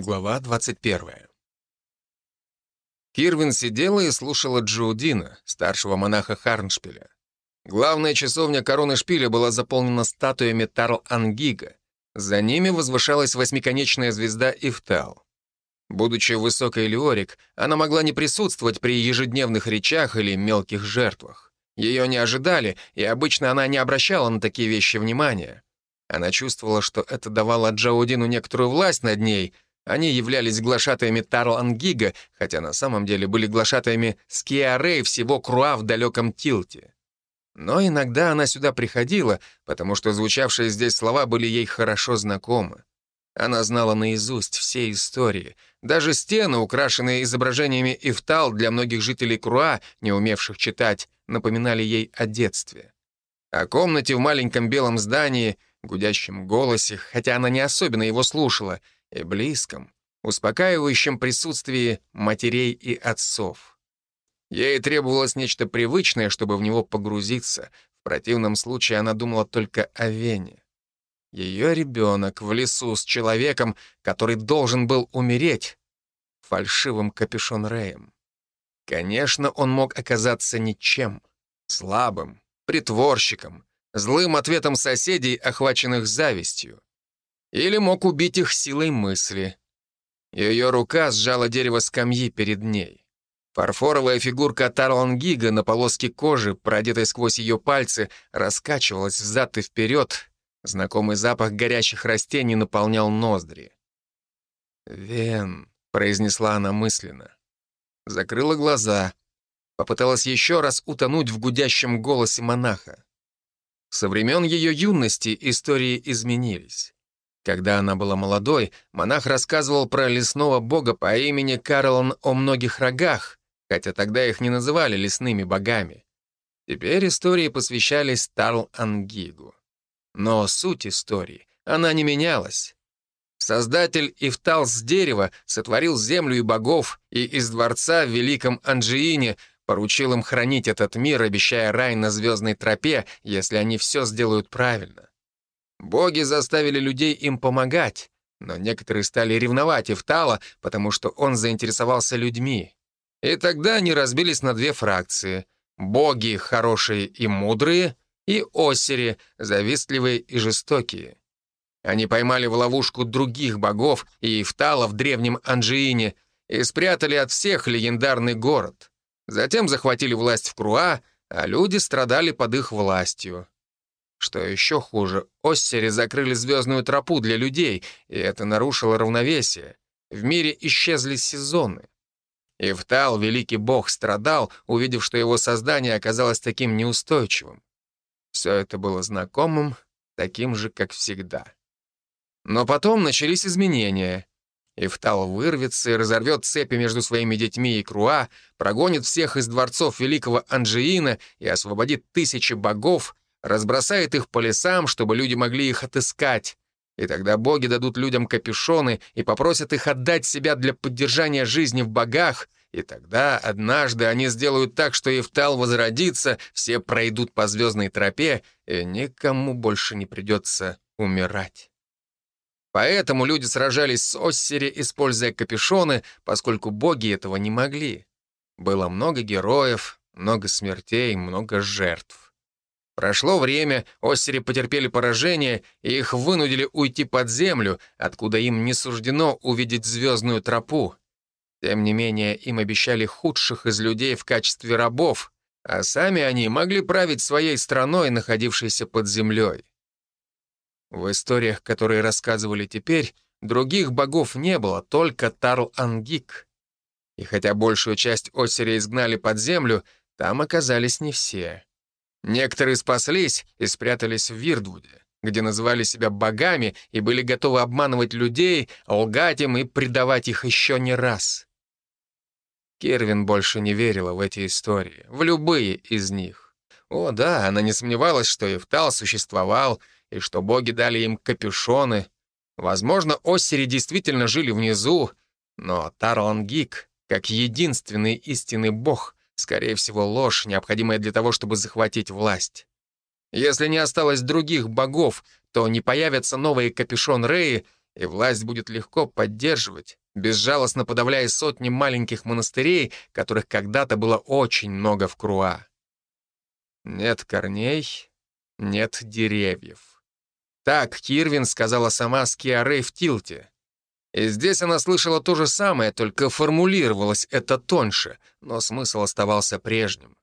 Глава 21. Кирвин сидела и слушала Джоудина, старшего монаха Харншпиля. Главная часовня короны шпиля была заполнена статуями Тарл-Ангига. За ними возвышалась восьмиконечная звезда Ифтал. Будучи высокой Леорик, она могла не присутствовать при ежедневных речах или мелких жертвах. Ее не ожидали, и обычно она не обращала на такие вещи внимания. Она чувствовала, что это давало Джаудину некоторую власть над ней — они являлись глашатаями Тарлангига, хотя на самом деле были глашатаями Скиарей всего Круа в далеком Тилте. Но иногда она сюда приходила, потому что звучавшие здесь слова были ей хорошо знакомы. Она знала наизусть все истории. Даже стены, украшенные изображениями Ифтал для многих жителей Круа, не умевших читать, напоминали ей о детстве. О комнате в маленьком белом здании, гудящем голосе, хотя она не особенно его слушала — и близком, успокаивающем присутствии матерей и отцов. Ей требовалось нечто привычное, чтобы в него погрузиться. В противном случае она думала только о Вене. Ее ребенок в лесу с человеком, который должен был умереть, фальшивым капюшон-реем. Конечно, он мог оказаться ничем, слабым, притворщиком, злым ответом соседей, охваченных завистью. Или мог убить их силой мысли. Ее рука сжала дерево скамьи перед ней. Фарфоровая фигурка Тарлангига на полоске кожи, продетой сквозь ее пальцы, раскачивалась взад и вперед. Знакомый запах горящих растений наполнял ноздри. «Вен», — произнесла она мысленно. Закрыла глаза. Попыталась еще раз утонуть в гудящем голосе монаха. Со времен ее юности истории изменились. Когда она была молодой, монах рассказывал про лесного бога по имени Карлон о многих рогах, хотя тогда их не называли лесными богами. Теперь истории посвящались Тарл-Ангигу. Но суть истории, она не менялась. Создатель Ифтал с дерева сотворил землю и богов, и из дворца в Великом Анджиине поручил им хранить этот мир, обещая рай на звездной тропе, если они все сделают правильно. Боги заставили людей им помогать, но некоторые стали ревновать Ифтала, потому что он заинтересовался людьми. И тогда они разбились на две фракции. Боги хорошие и мудрые, и Осири, завистливые и жестокие. Они поймали в ловушку других богов и Ифтала в древнем Анжиине и спрятали от всех легендарный город. Затем захватили власть в Круа, а люди страдали под их властью. Что еще хуже, Оссери закрыли звездную тропу для людей, и это нарушило равновесие. В мире исчезли сезоны. Ифтал, великий бог, страдал, увидев, что его создание оказалось таким неустойчивым. Все это было знакомым, таким же, как всегда. Но потом начались изменения. Ифтал вырвется и разорвет цепи между своими детьми и Круа, прогонит всех из дворцов великого Анжиина и освободит тысячи богов, разбросает их по лесам, чтобы люди могли их отыскать. И тогда боги дадут людям капюшоны и попросят их отдать себя для поддержания жизни в богах, и тогда однажды они сделают так, что Ифтал возродится, все пройдут по звездной тропе, и никому больше не придется умирать. Поэтому люди сражались с Оссери, используя капюшоны, поскольку боги этого не могли. Было много героев, много смертей, много жертв. Прошло время, Оссери потерпели поражение, и их вынудили уйти под землю, откуда им не суждено увидеть звездную тропу. Тем не менее, им обещали худших из людей в качестве рабов, а сами они могли править своей страной, находившейся под землей. В историях, которые рассказывали теперь, других богов не было, только Тарл-Ангик. И хотя большую часть Оссери изгнали под землю, там оказались не все. Некоторые спаслись и спрятались в Вирдвуде, где называли себя богами и были готовы обманывать людей, лгать им и предавать их еще не раз. Кервин больше не верила в эти истории, в любые из них. О да, она не сомневалась, что Эфтал существовал, и что боги дали им капюшоны. Возможно, Оссери действительно жили внизу, но Тарлангик, как единственный истинный бог, Скорее всего, ложь, необходимая для того, чтобы захватить власть. Если не осталось других богов, то не появятся новые капюшон Реи, и власть будет легко поддерживать, безжалостно подавляя сотни маленьких монастырей, которых когда-то было очень много в Круа. Нет корней, нет деревьев. Так Кирвин сказала сама Скиарей в Тилте. И здесь она слышала то же самое, только формулировалось это тоньше, но смысл оставался прежним.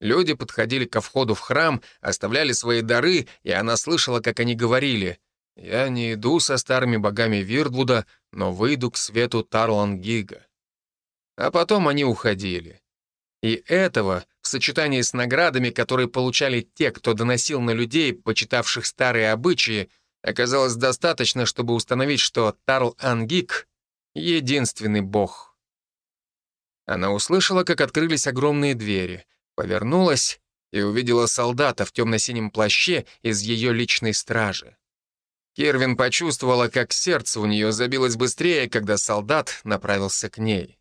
Люди подходили ко входу в храм, оставляли свои дары, и она слышала, как они говорили «Я не иду со старыми богами Вирдвуда, но выйду к свету Тарлангига». А потом они уходили. И этого, в сочетании с наградами, которые получали те, кто доносил на людей, почитавших старые обычаи, оказалось достаточно, чтобы установить, что Тарл-Ангик — единственный бог. Она услышала, как открылись огромные двери, повернулась и увидела солдата в темно-синем плаще из ее личной стражи. Кервин почувствовала, как сердце у нее забилось быстрее, когда солдат направился к ней.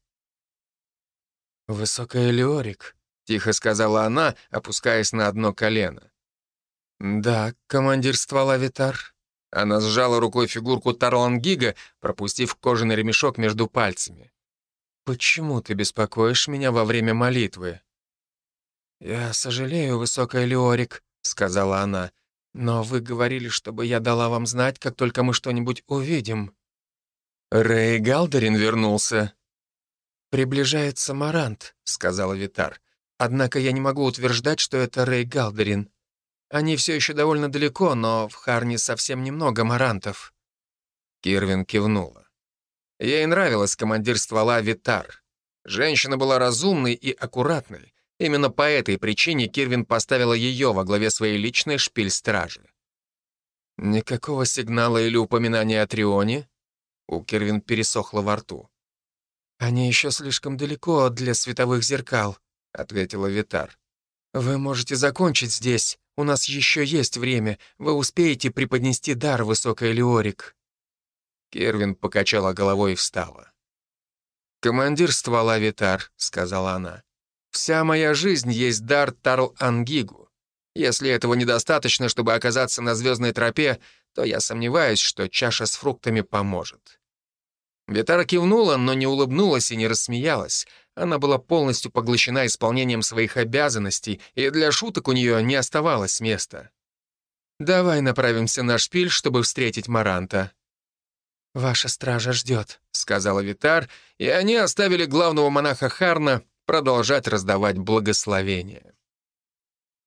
«Высокая Леорик», — тихо сказала она, опускаясь на одно колено. «Да, командир ствола Витар». Она сжала рукой фигурку Тарлангига, пропустив кожаный ремешок между пальцами. «Почему ты беспокоишь меня во время молитвы?» «Я сожалею, высокая Леорик», — сказала она, «но вы говорили, чтобы я дала вам знать, как только мы что-нибудь увидим». «Рэй Галдерин вернулся», «Приближается Марант», — сказала Витар. «Однако я не могу утверждать, что это Рэй Галдерин. Они все еще довольно далеко, но в Харне совсем немного марантов». Кирвин кивнула. Ей нравилось командир ствола Витар. Женщина была разумной и аккуратной. Именно по этой причине Кирвин поставила ее во главе своей личной шпиль-стражи. «Никакого сигнала или упоминания о Трионе?» У Кирвин пересохло во рту. «Они еще слишком далеко для световых зеркал», — ответила Витар. «Вы можете закончить здесь. У нас еще есть время. Вы успеете преподнести дар, высокая Леорик». Кервин покачала головой и встала. «Командир ствола Витар», — сказала она. «Вся моя жизнь есть дар Тарл-Ангигу. Если этого недостаточно, чтобы оказаться на звездной тропе, то я сомневаюсь, что чаша с фруктами поможет. Витара кивнула, но не улыбнулась и не рассмеялась. Она была полностью поглощена исполнением своих обязанностей, и для шуток у нее не оставалось места. «Давай направимся на шпиль, чтобы встретить Маранта». «Ваша стража ждет», — сказала Витар, и они оставили главного монаха Харна продолжать раздавать благословения.